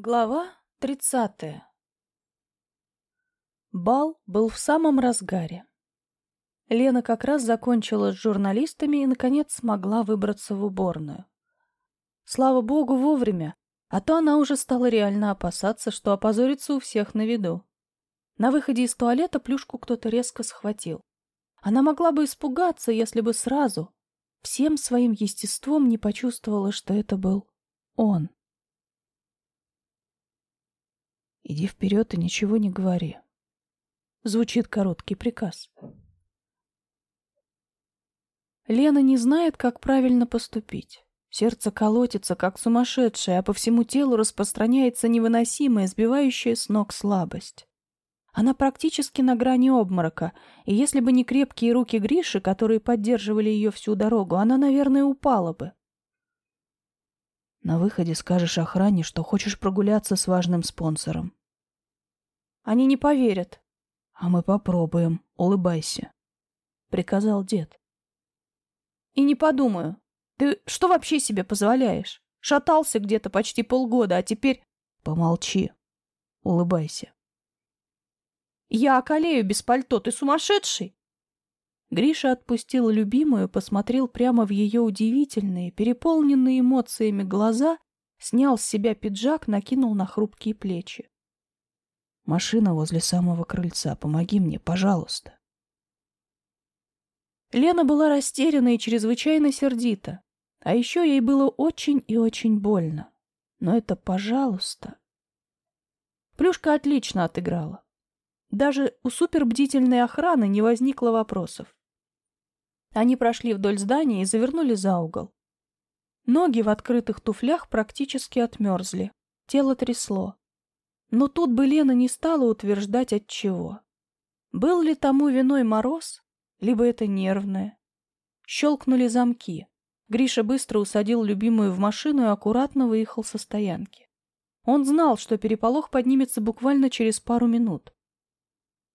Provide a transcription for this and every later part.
Глава тридцатая Бал был в самом разгаре. Лена как раз закончила с журналистами и, наконец, смогла выбраться в уборную. Слава богу, вовремя, а то она уже стала реально опасаться, что опозорится у всех на виду. На выходе из туалета плюшку кто-то резко схватил. Она могла бы испугаться, если бы сразу, всем своим естеством не почувствовала, что это был он. Иди вперед и ничего не говори. Звучит короткий приказ. Лена не знает, как правильно поступить. Сердце колотится, как сумасшедшее, а по всему телу распространяется невыносимая, сбивающая с ног слабость. Она практически на грани обморока, и если бы не крепкие руки Гриши, которые поддерживали ее всю дорогу, она, наверное, упала бы. На выходе скажешь охране, что хочешь прогуляться с важным спонсором. Они не поверят. А мы попробуем. Улыбайся. Приказал дед. И не подумаю. Ты что вообще себе позволяешь? Шатался где-то почти полгода, а теперь... Помолчи. Улыбайся. Я околею без пальто. Ты сумасшедший? Гриша отпустил любимую, посмотрел прямо в ее удивительные, переполненные эмоциями глаза, снял с себя пиджак, накинул на хрупкие плечи. Машина возле самого крыльца. Помоги мне, пожалуйста. Лена была растеряна и чрезвычайно сердита. А еще ей было очень и очень больно. Но это «пожалуйста». Плюшка отлично отыграла. Даже у супербдительной охраны не возникло вопросов. Они прошли вдоль здания и завернули за угол. Ноги в открытых туфлях практически отмерзли. Тело трясло. Но тут бы Лена не стала утверждать от чего. Был ли тому виной мороз, либо это нервное. Щелкнули замки. Гриша быстро усадил любимую в машину и аккуратно выехал со стоянки. Он знал, что переполох поднимется буквально через пару минут.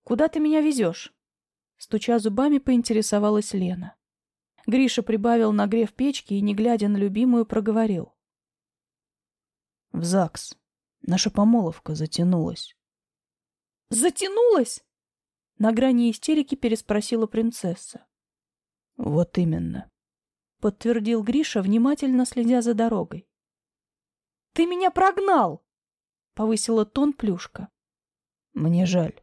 «Куда ты меня везешь?» Стуча зубами, поинтересовалась Лена. Гриша прибавил нагрев печки и, не глядя на любимую, проговорил. «В ЗАГС». Наша помолвка затянулась. «Затянулась?» На грани истерики переспросила принцесса. «Вот именно», — подтвердил Гриша, внимательно следя за дорогой. «Ты меня прогнал!» — повысила тон Плюшка. «Мне жаль».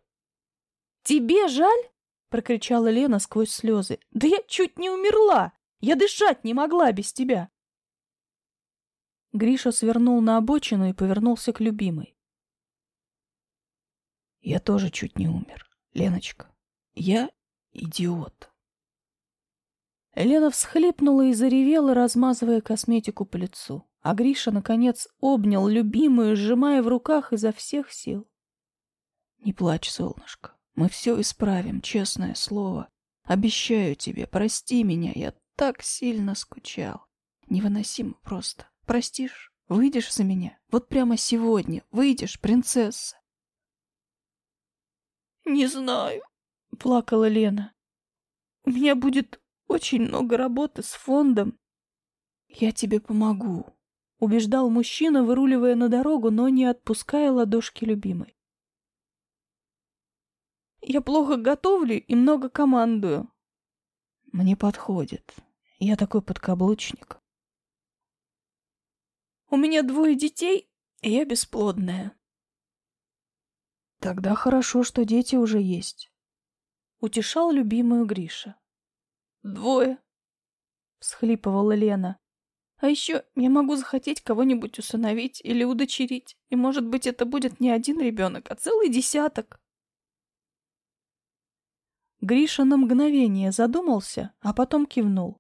«Тебе жаль?» — прокричала Лена сквозь слезы. «Да я чуть не умерла! Я дышать не могла без тебя!» Гриша свернул на обочину и повернулся к любимой. Я тоже чуть не умер. Леночка, я идиот. Лена всхлипнула и заревела, размазывая косметику по лицу. А Гриша, наконец, обнял любимую, сжимая в руках изо всех сил. Не плачь, солнышко. Мы все исправим, честное слово. Обещаю тебе, прости меня, я так сильно скучал. Невыносимо просто. Простишь? Выйдешь за меня? Вот прямо сегодня. Выйдешь, принцесса? Не знаю, плакала Лена. У меня будет очень много работы с фондом. Я тебе помогу, убеждал мужчина, выруливая на дорогу, но не отпуская ладошки любимой. Я плохо готовлю и много командую. Мне подходит. Я такой подкаблучник. У меня двое детей, и я бесплодная. Тогда хорошо, что дети уже есть. Утешал любимую Гриша. Двое. Всхлипывала Лена. А еще я могу захотеть кого-нибудь усыновить или удочерить. И, может быть, это будет не один ребенок, а целый десяток. Гриша на мгновение задумался, а потом кивнул.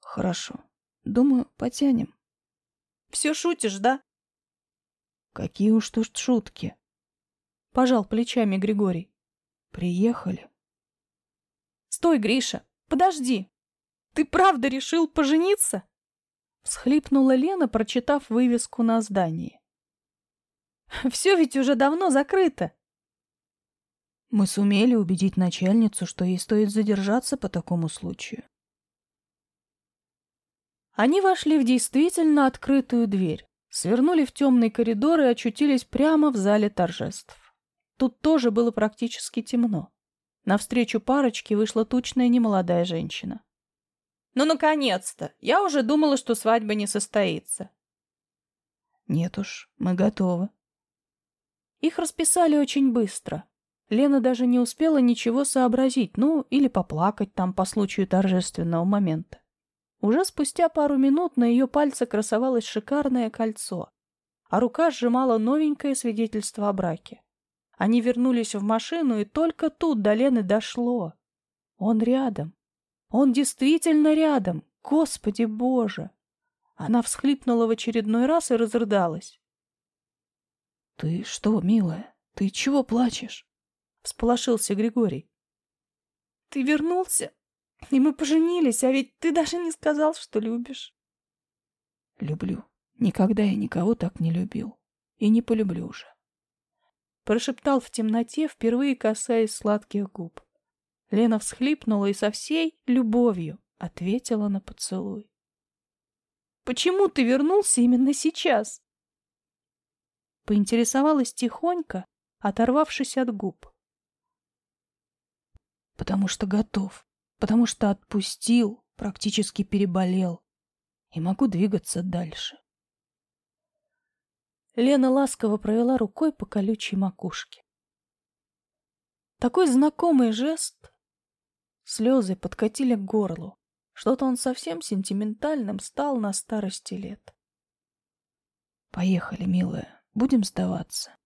Хорошо. Думаю, потянем. Все шутишь, да? Какие уж тут шутки. Пожал плечами Григорий. Приехали. Стой, Гриша, подожди. Ты правда решил пожениться? Всхлипнула Лена, прочитав вывеску на здании. Все ведь уже давно закрыто. Мы сумели убедить начальницу, что ей стоит задержаться по такому случаю. Они вошли в действительно открытую дверь. Свернули в темный коридор и очутились прямо в зале торжеств. Тут тоже было практически темно. Навстречу парочке вышла тучная немолодая женщина. «Ну, наконец-то! Я уже думала, что свадьба не состоится». «Нет уж, мы готовы». Их расписали очень быстро. Лена даже не успела ничего сообразить, ну, или поплакать там по случаю торжественного момента. Уже спустя пару минут на ее пальце красовалось шикарное кольцо, а рука сжимала новенькое свидетельство о браке. Они вернулись в машину, и только тут до Лены дошло. Он рядом. Он действительно рядом. Господи Боже! Она всхлипнула в очередной раз и разрыдалась. — Ты что, милая, ты чего плачешь? — всполошился Григорий. — Ты вернулся, и мы поженились, а ведь ты даже не сказал, что любишь. — Люблю. Никогда я никого так не любил. И не полюблю уже прошептал в темноте, впервые касаясь сладких губ. Лена всхлипнула и со всей любовью ответила на поцелуй. «Почему ты вернулся именно сейчас?» Поинтересовалась тихонько, оторвавшись от губ. «Потому что готов, потому что отпустил, практически переболел и могу двигаться дальше». Лена ласково провела рукой по колючей макушке. Такой знакомый жест. Слезы подкатили к горлу. Что-то он совсем сентиментальным стал на старости лет. Поехали, милая, будем сдаваться.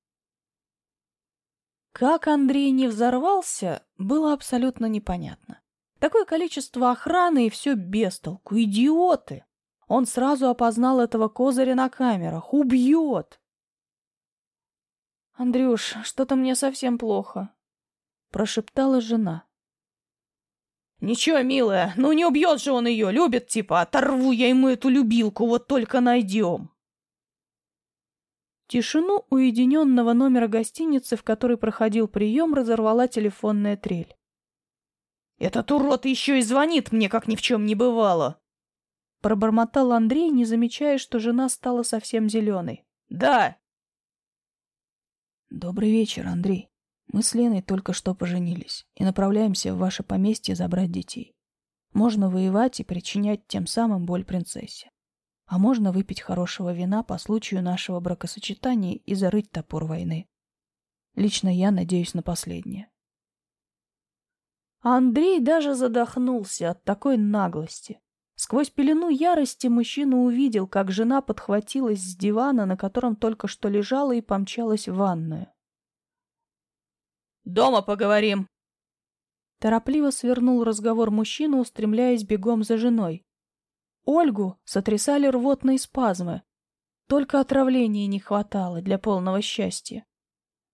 Как Андрей не взорвался, было абсолютно непонятно. Такое количество охраны и все без толку. Идиоты! Он сразу опознал этого козыря на камерах. Убьет! «Андрюш, что-то мне совсем плохо», — прошептала жена. «Ничего, милая, ну не убьет же он ее, любит типа, оторву я ему эту любилку, вот только найдем». Тишину уединенного номера гостиницы, в которой проходил прием, разорвала телефонная трель. «Этот урод еще и звонит мне, как ни в чем не бывало!» Пробормотал Андрей, не замечая, что жена стала совсем зеленой. «Да!» Добрый вечер, Андрей. Мы с Леной только что поженились и направляемся в ваше поместье забрать детей. Можно воевать и причинять тем самым боль принцессе. А можно выпить хорошего вина по случаю нашего бракосочетания и зарыть топор войны. Лично я надеюсь на последнее. Андрей даже задохнулся от такой наглости. Сквозь пелену ярости мужчина увидел, как жена подхватилась с дивана, на котором только что лежала, и помчалась в ванную. «Дома поговорим!» Торопливо свернул разговор мужчина, устремляясь бегом за женой. Ольгу сотрясали рвотные спазмы. Только отравления не хватало для полного счастья.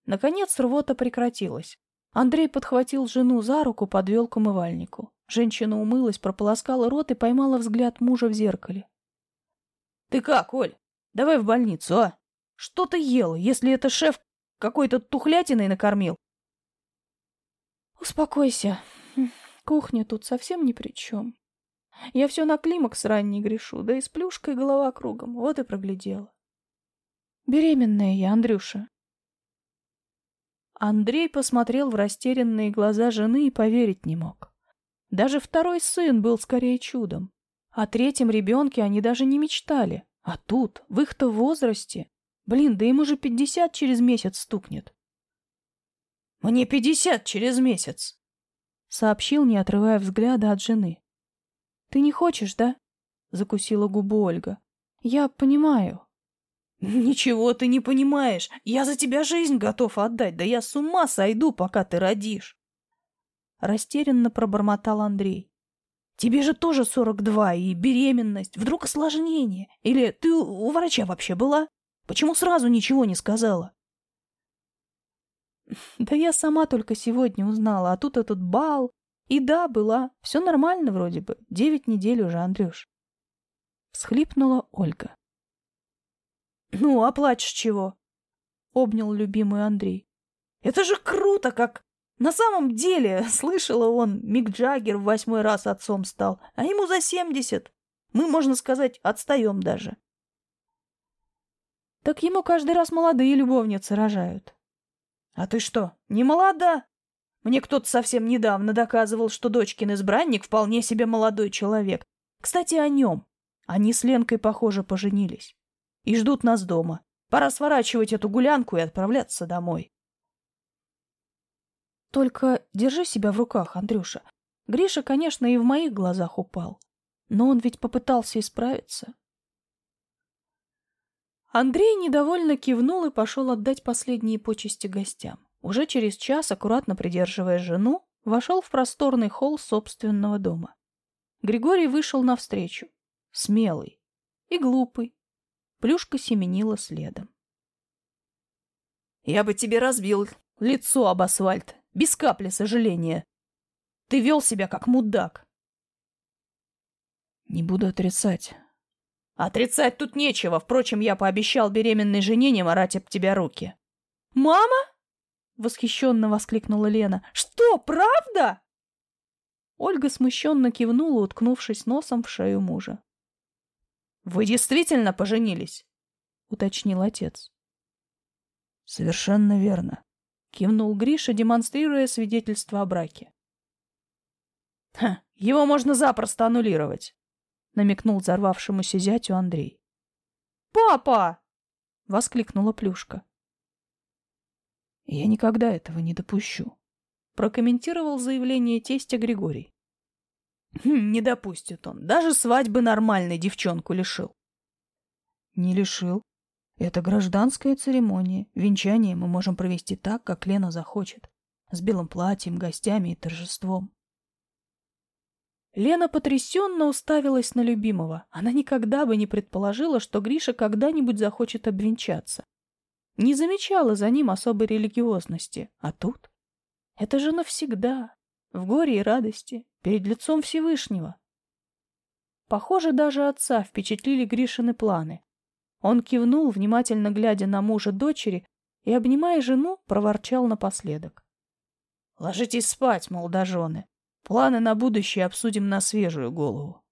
Наконец рвота прекратилась. Андрей подхватил жену за руку, подвел к умывальнику. Женщина умылась, прополоскала рот и поймала взгляд мужа в зеркале. — Ты как, Оль? Давай в больницу, а? Что ты ела, если это шеф какой-то тухлятиной накормил? — Успокойся. Кухня тут совсем ни при чем. Я все на климакс ранний грешу, да и с плюшкой голова кругом. Вот и проглядела. Беременная я, Андрюша. Андрей посмотрел в растерянные глаза жены и поверить не мог. Даже второй сын был скорее чудом. О третьем ребенке они даже не мечтали. А тут, в их-то возрасте... Блин, да ему же пятьдесят через месяц стукнет. «Мне пятьдесят через месяц!» — сообщил, не отрывая взгляда от жены. «Ты не хочешь, да?» — закусила губу Ольга. «Я понимаю». «Ничего ты не понимаешь. Я за тебя жизнь готов отдать. Да я с ума сойду, пока ты родишь». Растерянно пробормотал Андрей. Тебе же тоже сорок два и беременность. Вдруг осложнение? Или ты у врача вообще была? Почему сразу ничего не сказала? Да я сама только сегодня узнала, а тут этот бал. И да, была. Все нормально вроде бы. Девять недель уже, Андрюш. Всхлипнула Ольга. Ну, а плачешь чего? Обнял любимый Андрей. Это же круто, как на самом деле, слышала он, Мик Джаггер в восьмой раз отцом стал, а ему за семьдесят. Мы, можно сказать, отстаем даже. Так ему каждый раз молодые любовницы рожают. А ты что, не молода? Мне кто-то совсем недавно доказывал, что дочкин избранник вполне себе молодой человек. Кстати, о нем. Они с Ленкой, похоже, поженились. И ждут нас дома. Пора сворачивать эту гулянку и отправляться домой. Только держи себя в руках, Андрюша. Гриша, конечно, и в моих глазах упал. Но он ведь попытался исправиться. Андрей недовольно кивнул и пошел отдать последние почести гостям. Уже через час, аккуратно придерживая жену, вошел в просторный холл собственного дома. Григорий вышел навстречу. Смелый и глупый. Плюшка семенила следом. «Я бы тебе разбил лицо об асфальт, без капли сожаления. Ты вел себя как мудак». «Не буду отрицать». «Отрицать тут нечего. Впрочем, я пообещал беременной жене не марать об тебя руки». «Мама?» — восхищенно воскликнула Лена. «Что, правда?» Ольга смущенно кивнула, уткнувшись носом в шею мужа. «Вы действительно поженились?» — уточнил отец. «Совершенно верно», — кивнул Гриша, демонстрируя свидетельство о браке. «Ха, его можно запросто аннулировать», — намекнул взорвавшемуся зятю Андрей. «Папа!» — воскликнула Плюшка. «Я никогда этого не допущу», — прокомментировал заявление тестя Григорий. Хм, не допустит он. Даже свадьбы нормальной девчонку лишил. Не лишил. Это гражданская церемония. Венчание мы можем провести так, как Лена захочет. С белым платьем, гостями и торжеством. Лена потрясенно уставилась на любимого. Она никогда бы не предположила, что Гриша когда-нибудь захочет обвенчаться. Не замечала за ним особой религиозности. А тут? Это же навсегда. В горе и радости, перед лицом Всевышнего. Похоже, даже отца впечатлили Гришины планы. Он кивнул, внимательно глядя на мужа дочери, и, обнимая жену, проворчал напоследок. — Ложитесь спать, молодожены. Планы на будущее обсудим на свежую голову.